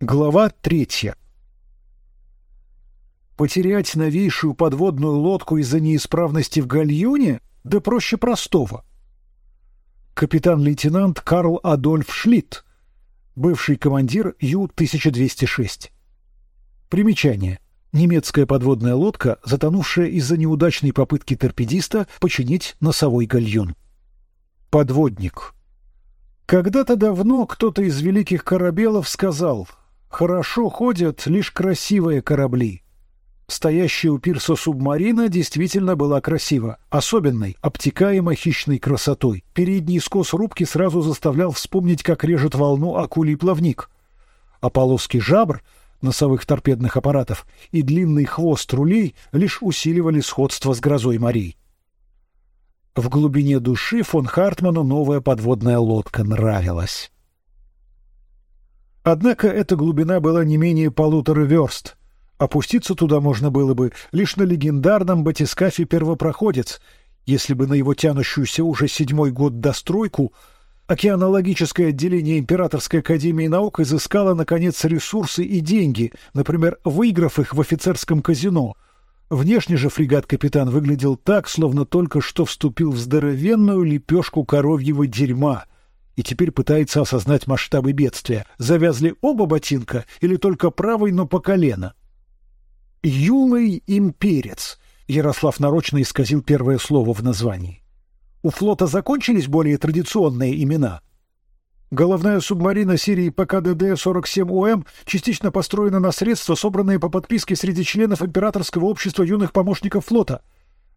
Глава третья. Потерять новейшую подводную лодку из-за неисправности в гальюне? Да проще простого. Капитан-лейтенант Карл Адольф Шлит, бывший командир Ю-1206. Примечание. Немецкая подводная лодка, затонувшая из-за неудачной попытки торпедиста починить носовой гальюн. Подводник. Когда-то давно кто-то из великих корабелов сказал: Хорошо ходят лишь красивые корабли. Стоящая у пирса субмарина действительно была красива, особенной, обтекаемо хищной красотой. Передний скос рубки сразу заставлял вспомнить, как режет волну акулий плавник. А полоски жабр носовых торпедных аппаратов и длинный хвост рулей лишь усиливали сходство с грозой морей. В глубине души фон Хартману новая подводная лодка нравилась. Однако эта глубина была не менее полутора верст. Опуститься туда можно было бы лишь на легендарном батискафе Первопроходец, если бы на его тянущуюся уже седьмой год достройку океанологическое отделение Императорской академии наук изыскало наконец ресурсы и деньги, например, выиграв их в офицерском казино. Внешне же фрегат-капитан выглядел так, словно только что вступил в здоровенную лепешку коровьего дерьма — и теперь пытается осознать масштабы бедствия. Завязли оба ботинка или только правый, но по колено? Юлый имперец. Ярослав нарочно исказил первое слово в названии. У флота закончились более традиционные имена. Головная субмарина серии ПКДД-47УМ частично построена на средства, собранные по подписке среди членов Императорского общества юных помощников флота.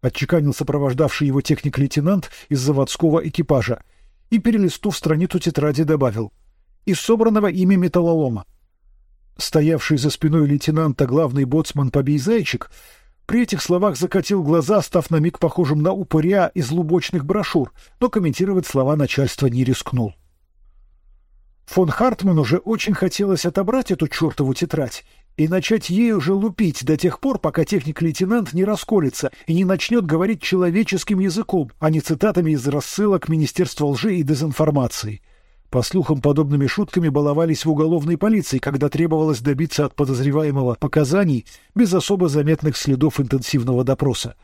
Отчеканил сопровождавший его техник-лейтенант из заводского экипажа и, перелистнув страницу тетради, добавил «Из собранного ими металлолома». Стоявший за спиной лейтенанта главный боцман Побей Зайчик при этих словах закатил глаза, став на миг похожим на упыря из лубочных брошюр, но комментировать слова начальства не рискнул. Фон Хартман уже очень хотелось отобрать эту чертову тетрадь и начать ею уже лупить до тех пор, пока техник-лейтенант не расколется и не начнет говорить человеческим языком, а не цитатами из рассылок Министерства лжи и дезинформации. По слухам, подобными шутками баловались в уголовной полиции, когда требовалось добиться от подозреваемого показаний без особо заметных следов интенсивного допроса.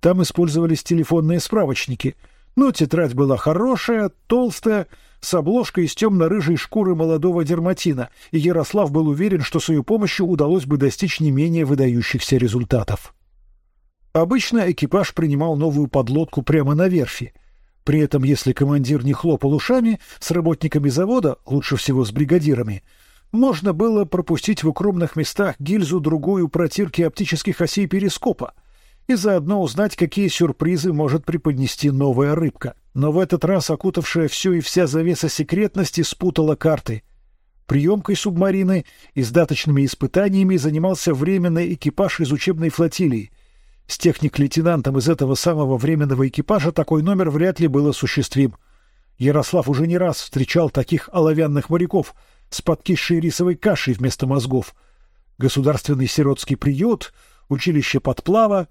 Там использовались телефонные справочники, но тетрадь была хорошая, толстая, с обложкой из темно-рыжей шкуры молодого дерматина, и Ярослав был уверен, что с ее помощью удалось бы достичь не менее выдающихся результатов. Обычно экипаж принимал новую подлодку прямо на верфи. При этом, если командир не хлопал ушами, с работниками завода, лучше всего с бригадирами, можно было пропустить в укромных местах гильзу другую протирки оптических осей перископа и заодно узнать, какие сюрпризы может преподнести новая рыбка. Но в этот раз окутавшая все и вся завеса секретности спутала карты. Приемкой субмарины и сдаточными испытаниями занимался временный экипаж из учебной флотилии. С техник-лейтенантом из этого самого временного экипажа такой номер вряд ли был осуществим. Ярослав уже не раз встречал таких оловянных моряков с подкисшей рисовой кашей вместо мозгов. Государственный сиротский приют, училище подплава.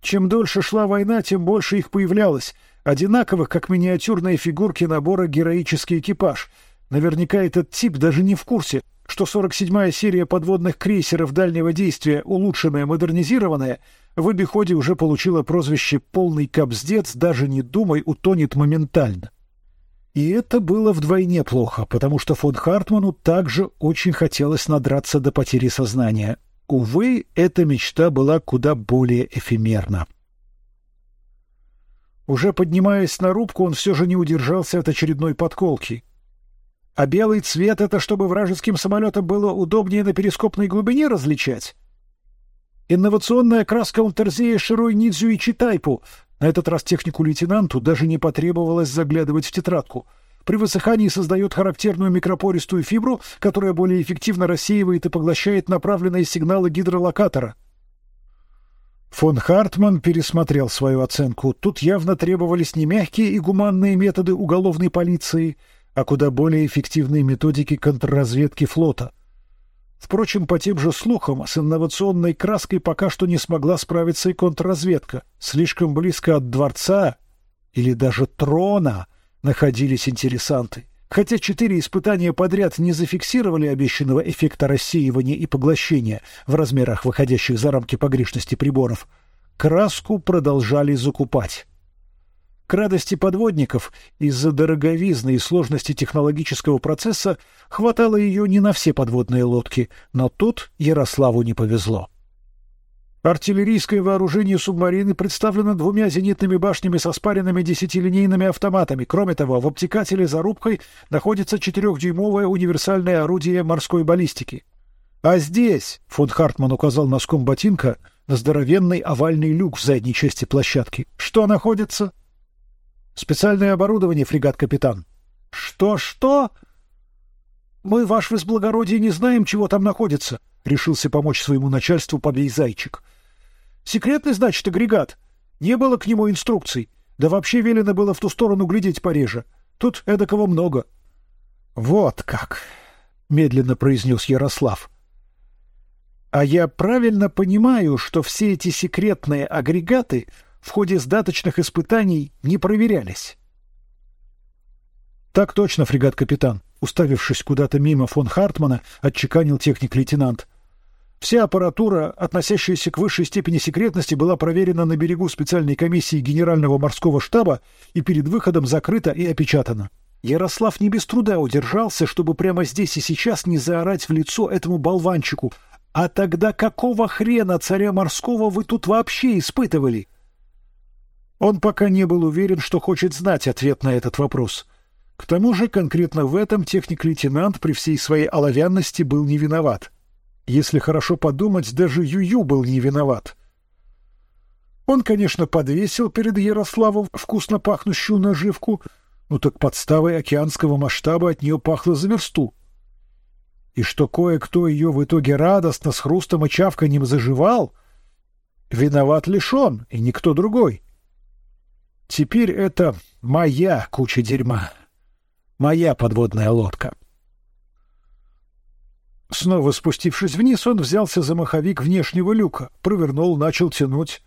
Чем дольше шла война, тем больше их появлялось — одинаковых, как миниатюрные фигурки набора героический экипаж. Наверняка этот тип даже не в курсе, что 47-я серия подводных крейсеров дальнего действия, улучшенная, модернизированная, в обиходе уже получила прозвище «полный капздец», даже не думай, утонет моментально. И это было вдвойне плохо, потому что фон Хартману также очень хотелось надраться до потери сознания. Увы, эта мечта была куда более эфемерна. Уже поднимаясь на рубку, он все же не удержался от очередной подколки. А белый цвет — это чтобы вражеским самолетам было удобнее на перископной глубине различать? Инновационная краска Унтерзея Широй Нидзю и Читайпу. На этот раз технику-лейтенанту даже не потребовалось заглядывать в тетрадку. При высыхании создает характерную микропористую фибру, которая более эффективно рассеивает и поглощает направленные сигналы гидролокатора — Фон Хартман пересмотрел свою оценку. Тут явно требовались не мягкие и гуманные методы уголовной полиции, а куда более эффективные методики контрразведки флота. Впрочем, по тем же слухам, с инновационной краской пока что не смогла справиться и контрразведка. Слишком близко от дворца или даже трона находились интересанты. Хотя четыре испытания подряд не зафиксировали обещанного эффекта рассеивания и поглощения в размерах, выходящих за рамки погрешности приборов, краску продолжали закупать. К радости подводников из-за дороговизны и сложности технологического процесса хватало ее не на все подводные лодки, но тут Ярославу не повезло. Артиллерийское вооружение субмарины представлено двумя зенитными башнями со спаренными десятилинейными автоматами. Кроме того, в обтекателе за рубкой находится четырехдюймовое универсальное орудие морской баллистики. А здесь, фон Хартман указал носком ботинка на здоровенный овальный люк в задней части площадки. Что находится? Специальное оборудование, фрегат-капитан. Что, что? Мы, ваш высблагородие, не знаем, чего там находится. Решился помочь своему начальству побей зайчик. Секретный, значит, агрегат. Не было к нему инструкций. Да вообще велено было в ту сторону глядеть пореже. Тут эдакого много. Вот как, медленно произнес Ярослав. А я правильно понимаю, что все эти секретные агрегаты в ходе сдаточных испытаний не проверялись? Так точно, фрегат-капитан. Уставившись куда-то мимо фон Хартмана, отчеканил техник-лейтенант. Вся аппаратура, относящаяся к высшей степени секретности, была проверена на берегу специальной комиссии Генерального морского штаба и перед выходом закрыта и опечатана. Ярослав не без труда удержался, чтобы прямо здесь и сейчас не заорать в лицо этому болванчику. А тогда какого хрена царя морского вы тут вообще испытывали? Он пока не был уверен, что хочет знать ответ на этот вопрос. К тому же конкретно в этом техник-лейтенант при всей своей оловянности был не виноват. Если хорошо подумать, даже Юю был не виноват. Он, конечно, подвесил перед Ярославом вкусно пахнущую наживку, но так подставой океанского масштаба от нее пахло за версту. И что кое-кто ее в итоге радостно с хрустом и чавканьем заживал, виноват лишь он и никто другой. Теперь это моя куча дерьма, моя подводная лодка. Снова спустившись вниз, он взялся за маховик внешнего люка, провернул, начал тянуть.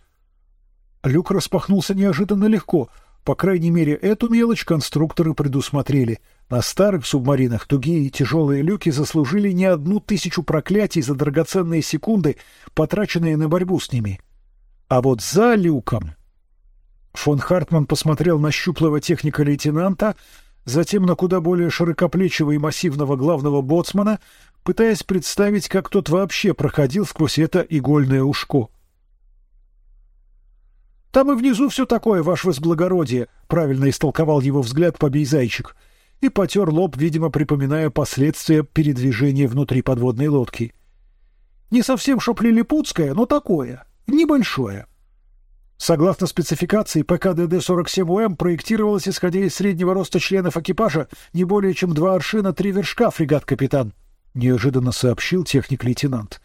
Люк распахнулся неожиданно легко. По крайней мере, эту мелочь конструкторы предусмотрели. На старых субмаринах тугие и тяжелые люки заслужили не одну тысячу проклятий за драгоценные секунды, потраченные на борьбу с ними. А вот за люком фон Хартман посмотрел на щуплого техника-лейтенанта, затем на куда более широкоплечего и массивного главного боцмана, пытаясь представить, как тот вообще проходил сквозь это игольное ушко. Там и внизу все такое, ваше возблагородие, правильно истолковал его взгляд побей зайчик и потер лоб, видимо, припоминая последствия передвижения внутри подводной лодки. Не совсем чтоб лилипутское, но такое, небольшое. Согласно спецификации, ПКДД-47УМ проектировалось, исходя из среднего роста членов экипажа, не более чем два аршина три вершка, фрегат-капитан неожиданно сообщил техник-лейтенант.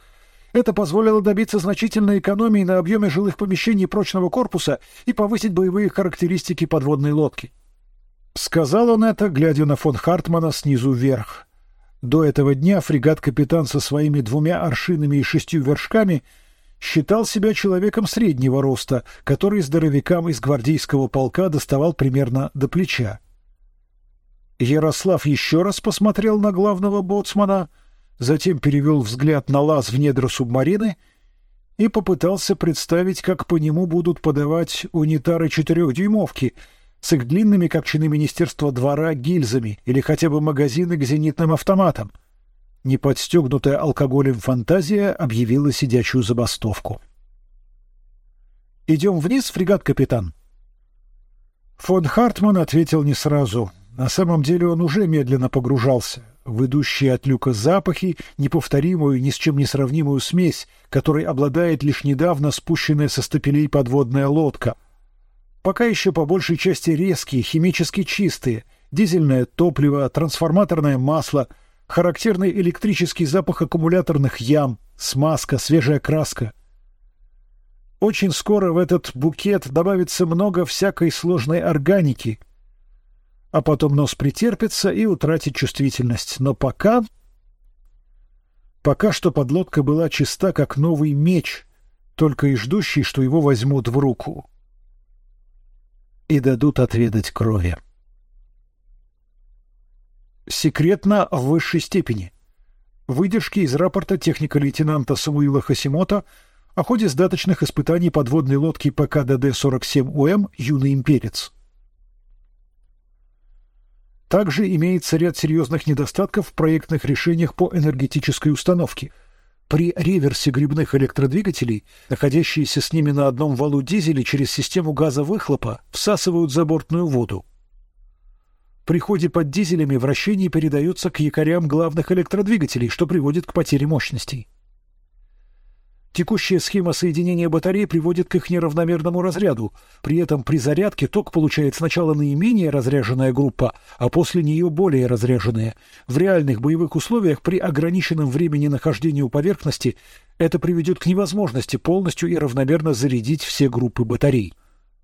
Это позволило добиться значительной экономии на объеме жилых помещений прочного корпуса и повысить боевые характеристики подводной лодки. Сказал он это, глядя на фон Хартмана снизу вверх. До этого дня фрегат-капитан со своими двумя аршинами и шестью вершками считал себя человеком среднего роста, который здоровякам из гвардейского полка доставал примерно до плеча. Ярослав еще раз посмотрел на главного боцмана, затем перевел взгляд на лаз в недра субмарины и попытался представить, как по нему будут подавать унитары четырехдюймовки с их длинными, как чины министерства двора, гильзами или хотя бы магазины к зенитным автоматам. Неподстегнутая алкоголем фантазия объявила сидячую забастовку. Идем вниз, фрегат капитан. Фон Хартман ответил не сразу. На самом деле он уже медленно погружался в идущие от люка запахи, неповторимую, ни с чем не сравнимую смесь, которой обладает лишь недавно спущенная со стапелей подводная лодка. Пока еще по большей части резкие, химически чистые, дизельное топливо, трансформаторное масло, характерный электрический запах аккумуляторных ям, смазка, свежая краска. Очень скоро в этот букет добавится много всякой сложной органики — а потом нос претерпится и утратит чувствительность. Но пока... Пока что подлодка была чиста, как новый меч, только и ждущий, что его возьмут в руку и дадут отведать крови. Секретно в высшей степени. Выдержки из рапорта техника-лейтенанта Самуила Хасимота о ходе сдаточных испытаний подводной лодки ПКДД-47УМ «Юный имперец». Также имеется ряд серьезных недостатков в проектных решениях по энергетической установке. При реверсе грибных электродвигателей, находящиеся с ними на одном валу дизели через систему газа выхлопа всасывают забортную воду. При ходе под дизелями вращение передается к якорям главных электродвигателей, что приводит к потере мощностей. Текущая схема соединения батарей приводит к их неравномерному разряду. При этом при зарядке ток получает сначала наименее разряженная группа, а после нее более разряженная. В реальных боевых условиях при ограниченном времени нахождения у поверхности это приведет к невозможности полностью и равномерно зарядить все группы батарей.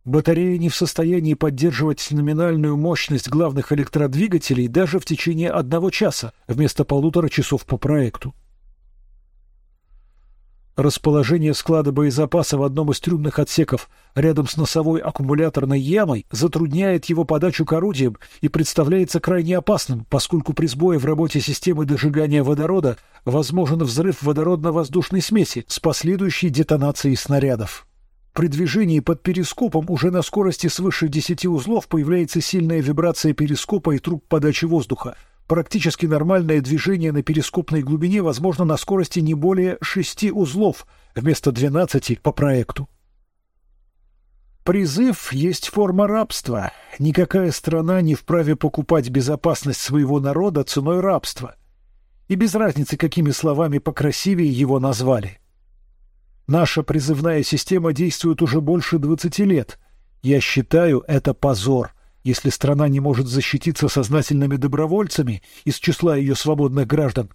Батарея не в состоянии поддерживать номинальную мощность главных электродвигателей даже в течение одного часа вместо полутора часов по проекту. Расположение склада боезапаса в одном из трюмных отсеков рядом с носовой аккумуляторной ямой затрудняет его подачу к орудиям и представляется крайне опасным, поскольку при сбое в работе системы дожигания водорода возможен взрыв водородно-воздушной смеси с последующей детонацией снарядов. При движении под перископом уже на скорости свыше 10 узлов появляется сильная вибрация перископа и труб подачи воздуха. Практически нормальное движение на перископной глубине возможно на скорости не более 6 узлов вместо 12 по проекту. Призыв есть форма рабства. Никакая страна не вправе покупать безопасность своего народа ценой рабства. И без разницы, какими словами покрасивее его назвали. Наша призывная система действует уже больше двадцати лет. Я считаю это позор. Если страна не может защититься сознательными добровольцами из числа ее свободных граждан,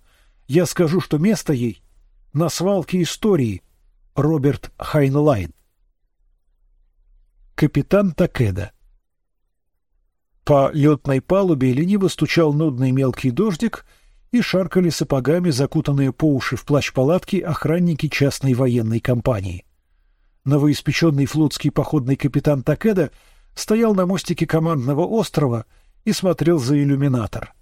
я скажу, что место ей на свалке истории. Роберт Хайнлайн. Капитан Такеда. По летной палубе лениво стучал нудный мелкий дождик, и шаркали сапогами, закутанные по уши в плащ палатки, охранники частной военной компании. Новоиспеченный флотский походный капитан Такеда стоял на мостике командного острова и смотрел за иллюминатор.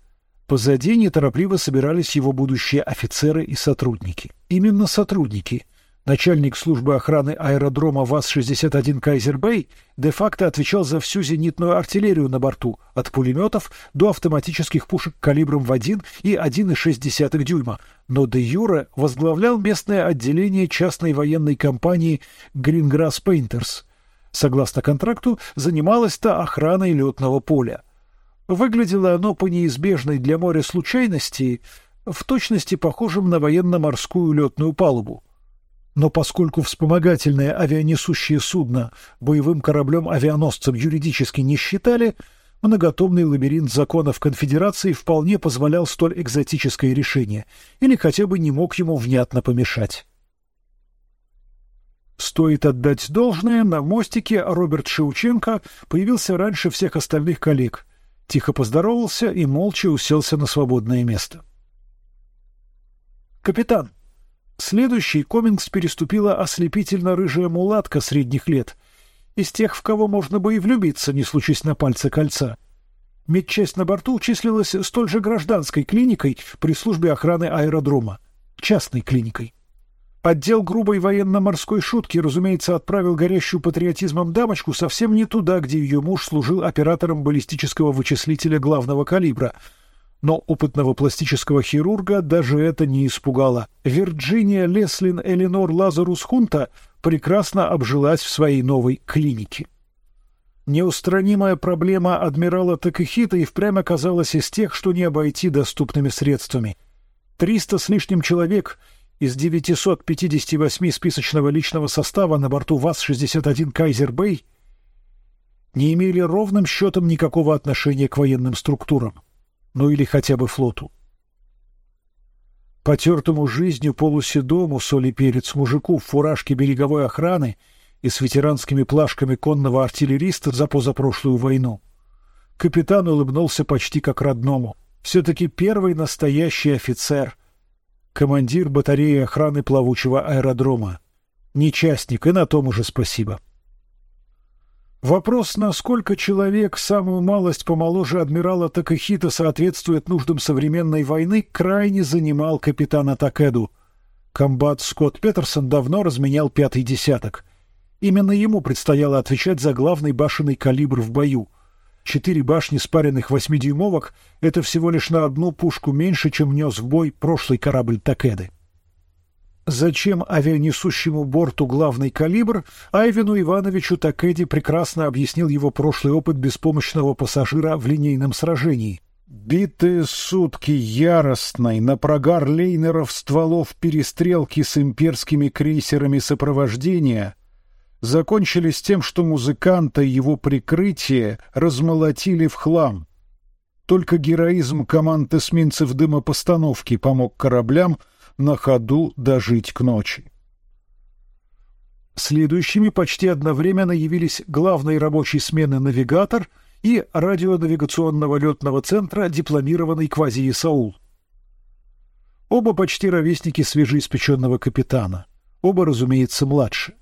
Позади неторопливо собирались его будущие офицеры и сотрудники. Именно сотрудники. Начальник службы охраны аэродрома ВАЗ-61 Кайзер-Бэй де-факто отвечал за всю зенитную артиллерию на борту, от пулеметов до автоматических пушек калибром в 1 и 1,6 дюйма, но де юре возглавлял местное отделение частной военной компании Greengrass Painters — Согласно контракту, занималась-то охраной летного поля. Выглядело оно по неизбежной для моря случайности в точности похожим на военно-морскую летную палубу. Но поскольку вспомогательное авианесущее судно боевым кораблем-авианосцем юридически не считали, многотомный лабиринт законов конфедерации вполне позволял столь экзотическое решение или хотя бы не мог ему внятно помешать. Стоит отдать должное, на мостике Роберт Шеученко появился раньше всех остальных коллег. Тихо поздоровался и молча уселся на свободное место. Капитан, следующий Комингс переступила ослепительно рыжая мулатка средних лет, из тех, в кого можно бы и влюбиться, не случись на пальце кольца. Медчасть на борту числилась столь же гражданской клиникой при службе охраны аэродрома, частной клиникой. Отдел грубой военно-морской шутки, разумеется, отправил горящую патриотизмом дамочку совсем не туда, где ее муж служил оператором баллистического вычислителя главного калибра. Но опытного пластического хирурга даже это не испугало. Вирджиния Леслин Эленор Лазарус Хунта прекрасно обжилась в своей новой клинике. Неустранимая проблема адмирала Такехита и впрямь оказалась из тех, что не обойти доступными средствами. Триста с лишним человек — из 958 списочного личного состава на борту ВАЗ-61 Кайзер Бэй не имели ровным счетом никакого отношения к военным структурам, ну или хотя бы флоту. Потертому жизнью полуседому соли перец мужику в фуражке береговой охраны и с ветеранскими плашками конного артиллериста за позапрошлую войну капитан улыбнулся почти как родному. Все-таки первый настоящий офицер — командир батареи охраны плавучего аэродрома. Не частник, и на том уже спасибо. Вопрос, насколько человек, самую малость помоложе адмирала Такахита, соответствует нуждам современной войны, крайне занимал капитана Такеду. Комбат Скотт Петерсон давно разменял пятый десяток. Именно ему предстояло отвечать за главный башенный калибр в бою. Четыре башни спаренных восьмидюймовок — это всего лишь на одну пушку меньше, чем нес в бой прошлый корабль Такеды. Зачем авианесущему борту главный калибр, Айвину Ивановичу Такеди прекрасно объяснил его прошлый опыт беспомощного пассажира в линейном сражении. Битые сутки яростной на прогар лейнеров стволов перестрелки с имперскими крейсерами сопровождения закончились тем, что музыканта и его прикрытие размолотили в хлам. Только героизм команд эсминцев дымопостановки помог кораблям — на ходу дожить к ночи. Следующими почти одновременно явились главной рабочей смены навигатор и радионавигационного летного центра дипломированный квази-Исаул. Оба почти ровесники свежеиспеченного капитана. Оба, разумеется, младше.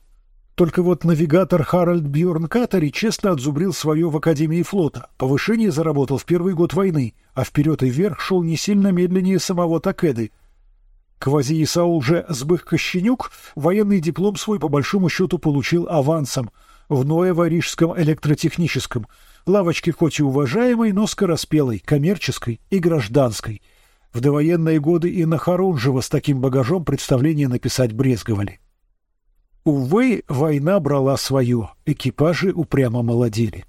Только вот навигатор Харальд Бьорн Катари честно отзубрил свое в Академии флота. Повышение заработал в первый год войны, а вперед и вверх шел не сильно медленнее самого Такеды, Квази-Исаул же Сбых-Кощенюк военный диплом свой по большому счету получил авансом в Ноево-Рижском электротехническом, лавочке хоть и уважаемой, но скороспелой, коммерческой и гражданской. В довоенные годы и на Харунжева с таким багажом представление написать брезговали. Увы, война брала свое, экипажи упрямо молодели.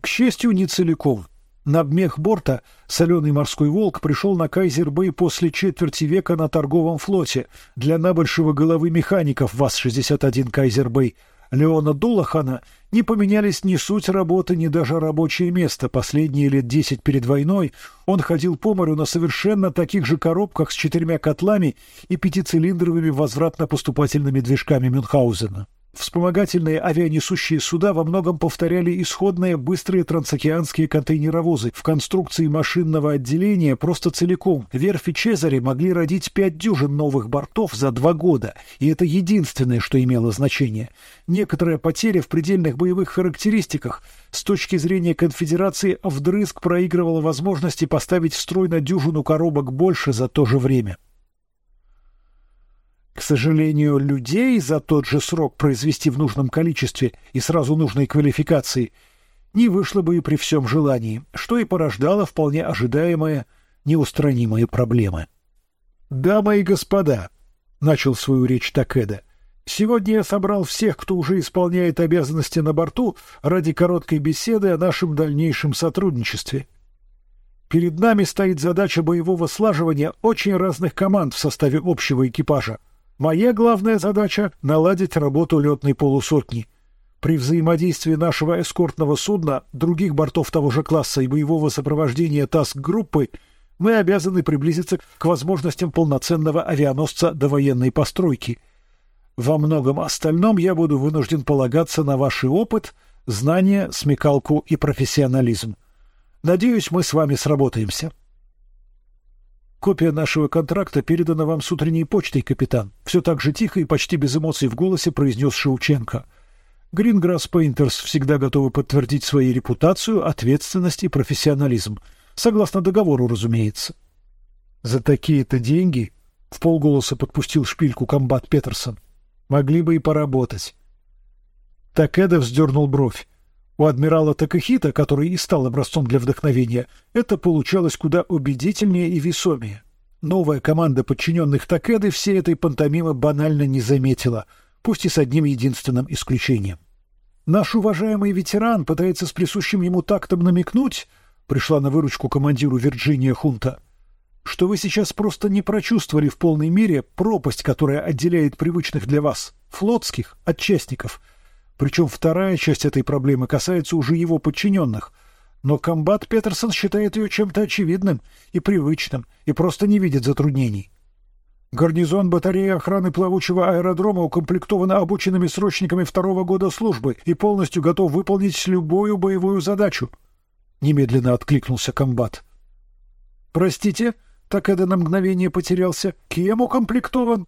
К счастью, не целиком — на обмех борта соленый морской волк пришел на Кайзер-Бэй после четверти века на торговом флоте для набольшего головы механиков ВАЗ-61 Кайзер-Бэй Леона Дулахана не поменялись ни суть работы, ни даже рабочее место. Последние лет десять перед войной он ходил по морю на совершенно таких же коробках с четырьмя котлами и пятицилиндровыми возвратно-поступательными движками Мюнхгаузена. Вспомогательные авианесущие суда во многом повторяли исходные быстрые трансокеанские контейнеровозы. В конструкции машинного отделения просто целиком верфи Чезаре могли родить пять дюжин новых бортов за два года, и это единственное, что имело значение. Некоторая потеря в предельных боевых характеристиках с точки зрения конфедерации вдрызг проигрывала возможности поставить в строй на дюжину коробок больше за то же время. К сожалению, людей за тот же срок произвести в нужном количестве и сразу нужной квалификации не вышло бы и при всем желании, что и порождало вполне ожидаемые неустранимые проблемы. «Дамы и господа», — начал свою речь Такеда, — «сегодня я собрал всех, кто уже исполняет обязанности на борту, ради короткой беседы о нашем дальнейшем сотрудничестве». Перед нами стоит задача боевого слаживания очень разных команд в составе общего экипажа. Моя главная задача — наладить работу летной полусотни. При взаимодействии нашего эскортного судна, других бортов того же класса и боевого сопровождения ТАСК-группы мы обязаны приблизиться к возможностям полноценного авианосца до военной постройки. Во многом остальном я буду вынужден полагаться на ваш опыт, знания, смекалку и профессионализм. Надеюсь, мы с вами сработаемся. Копия нашего контракта передана вам с утренней почтой, капитан. Все так же тихо и почти без эмоций в голосе произнес Шаученко. Гринграсс Пейнтерс всегда готовы подтвердить свою репутацию, ответственность и профессионализм, согласно договору, разумеется. За такие-то деньги, в полголоса подпустил шпильку комбат Петерсон, могли бы и поработать. Такеда вздернул бровь. У адмирала Такахита, который и стал образцом для вдохновения, это получалось куда убедительнее и весомее. Новая команда подчиненных Такеды все этой пантомимы банально не заметила, пусть и с одним единственным исключением. Наш уважаемый ветеран пытается с присущим ему тактом намекнуть, пришла на выручку командиру Вирджиния Хунта, что вы сейчас просто не прочувствовали в полной мере пропасть, которая отделяет привычных для вас флотских от частников — причем вторая часть этой проблемы касается уже его подчиненных. Но комбат Петерсон считает ее чем-то очевидным и привычным и просто не видит затруднений. Гарнизон батареи охраны плавучего аэродрома укомплектован обученными срочниками второго года службы и полностью готов выполнить любую боевую задачу. Немедленно откликнулся комбат. Простите, так это на мгновение потерялся. Кем укомплектован?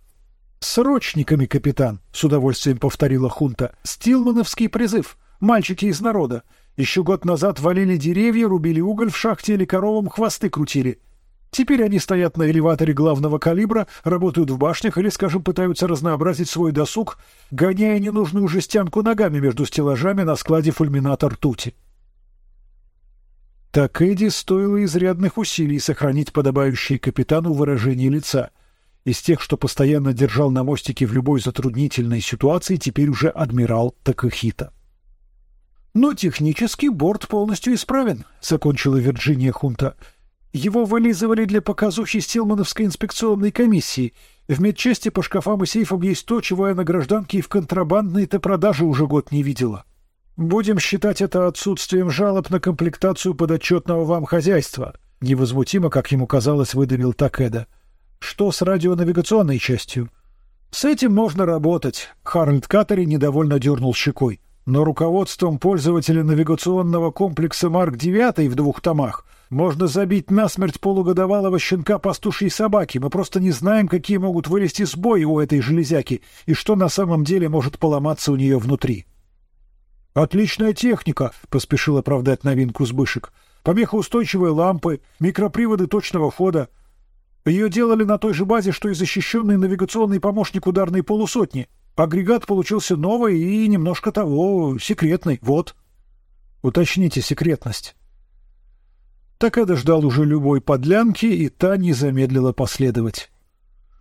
Срочниками, капитан, с удовольствием повторила хунта. Стилмановский призыв. Мальчики из народа. Еще год назад валили деревья, рубили уголь в шахте или коровам хвосты крутили. Теперь они стоят на элеваторе главного калибра, работают в башнях или, скажем, пытаются разнообразить свой досуг, гоняя ненужную жестянку ногами между стеллажами на складе фульминатор ртути. Так Эдди стоило изрядных усилий сохранить подобающее капитану выражение лица. Из тех, что постоянно держал на мостике в любой затруднительной ситуации, теперь уже адмирал Такахита. Но технически борт полностью исправен, закончила Вирджиния Хунта. Его вылизывали для показухи Стилмановской инспекционной комиссии. В медчасти по шкафам и сейфам есть то, чего я на гражданке и в контрабандной-то продаже уже год не видела. Будем считать это отсутствием жалоб на комплектацию подотчетного вам хозяйства. Невозмутимо, как ему казалось, выдавил Такеда. Что с радионавигационной частью? С этим можно работать. Харальд Катери недовольно дернул щекой. Но руководством пользователя навигационного комплекса Марк IX в двух томах можно забить насмерть полугодовалого щенка пастушьей собаки. Мы просто не знаем, какие могут вылезти сбои у этой железяки и что на самом деле может поломаться у нее внутри. Отличная техника, поспешил оправдать новинку Сбышек. Помехоустойчивые лампы, микроприводы точного хода. Ее делали на той же базе, что и защищенный навигационный помощник ударной полусотни. Агрегат получился новый и немножко того секретный. Вот. Уточните секретность. Так это ждал уже любой подлянки, и та не замедлила последовать.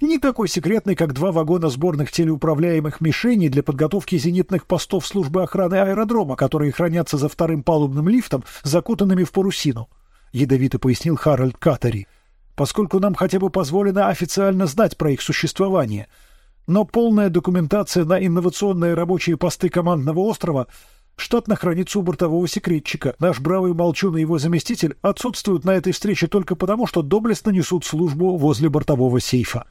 Не такой секретный, как два вагона сборных телеуправляемых мишеней для подготовки зенитных постов службы охраны аэродрома, которые хранятся за вторым палубным лифтом, закутанными в парусину. Ядовито пояснил Харальд Катари. Поскольку нам хотя бы позволено официально знать про их существование, но полная документация на инновационные рабочие посты командного острова штатно хранится у бортового секретчика. Наш бравый молчун и его заместитель отсутствуют на этой встрече только потому, что доблестно несут службу возле бортового сейфа.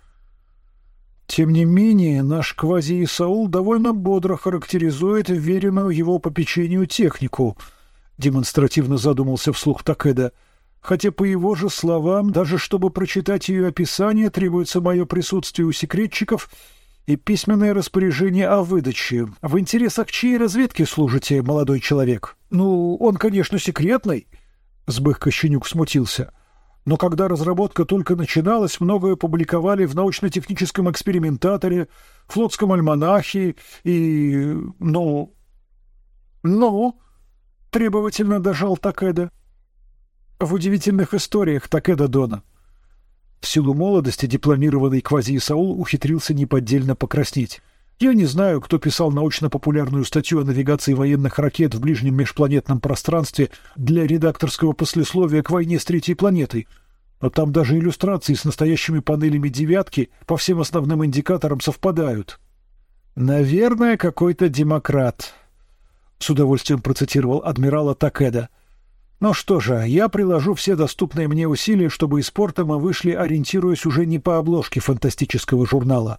Тем не менее, наш квази-Исаул довольно бодро характеризует веренную его попечению технику. Демонстративно задумался вслух Такеда. Хотя по его же словам, даже чтобы прочитать ее описание, требуется мое присутствие у секретчиков и письменное распоряжение о выдаче. В интересах чьей разведки служите, молодой человек? Ну, он, конечно, секретный. Сбых Кощенюк смутился. Но когда разработка только начиналась, многое публиковали в научно-техническом экспериментаторе, флотском альманахе и... ну... ну... требовательно дожал Такеда. В удивительных историях Такеда Дона. В силу молодости дипломированный квази-Саул ухитрился неподдельно покраснеть. Я не знаю, кто писал научно-популярную статью о навигации военных ракет в ближнем межпланетном пространстве для редакторского послесловия к войне с третьей планетой. Но там даже иллюстрации с настоящими панелями девятки по всем основным индикаторам совпадают. Наверное, какой-то демократ. С удовольствием процитировал адмирала Такеда. Ну что же, я приложу все доступные мне усилия, чтобы из порта мы вышли, ориентируясь уже не по обложке фантастического журнала.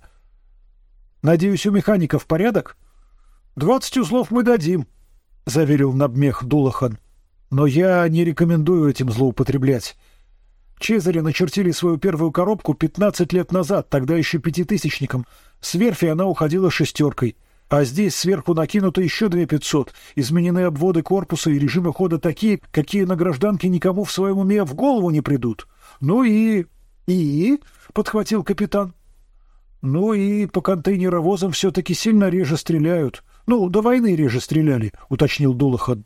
Надеюсь, у механиков порядок? Двадцать узлов мы дадим, заверил Набмех Дулахан. Но я не рекомендую этим злоупотреблять. Чезаре начертили свою первую коробку пятнадцать лет назад, тогда еще пятитысячником. С верфи она уходила шестеркой. А здесь сверху накинуто еще две пятьсот. Изменены обводы корпуса и режимы хода такие, какие на гражданке никому в своем уме в голову не придут. Ну и... и... подхватил капитан. Ну и по контейнеровозам все-таки сильно реже стреляют. Ну, до войны реже стреляли, уточнил Дулахан.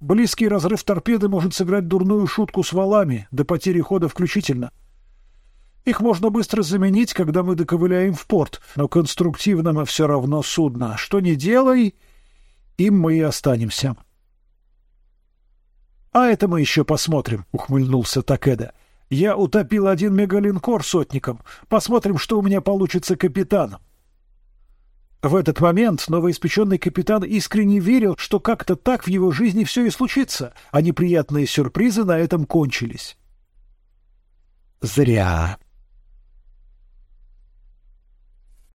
Близкий разрыв торпеды может сыграть дурную шутку с валами, до потери хода включительно. Их можно быстро заменить, когда мы доковыляем в порт, но конструктивно мы все равно судно. Что не делай, им мы и останемся. А это мы еще посмотрим, ухмыльнулся Такеда. Я утопил один мегалинкор сотником. Посмотрим, что у меня получится капитаном. В этот момент новоиспеченный капитан искренне верил, что как-то так в его жизни все и случится, а неприятные сюрпризы на этом кончились. Зря.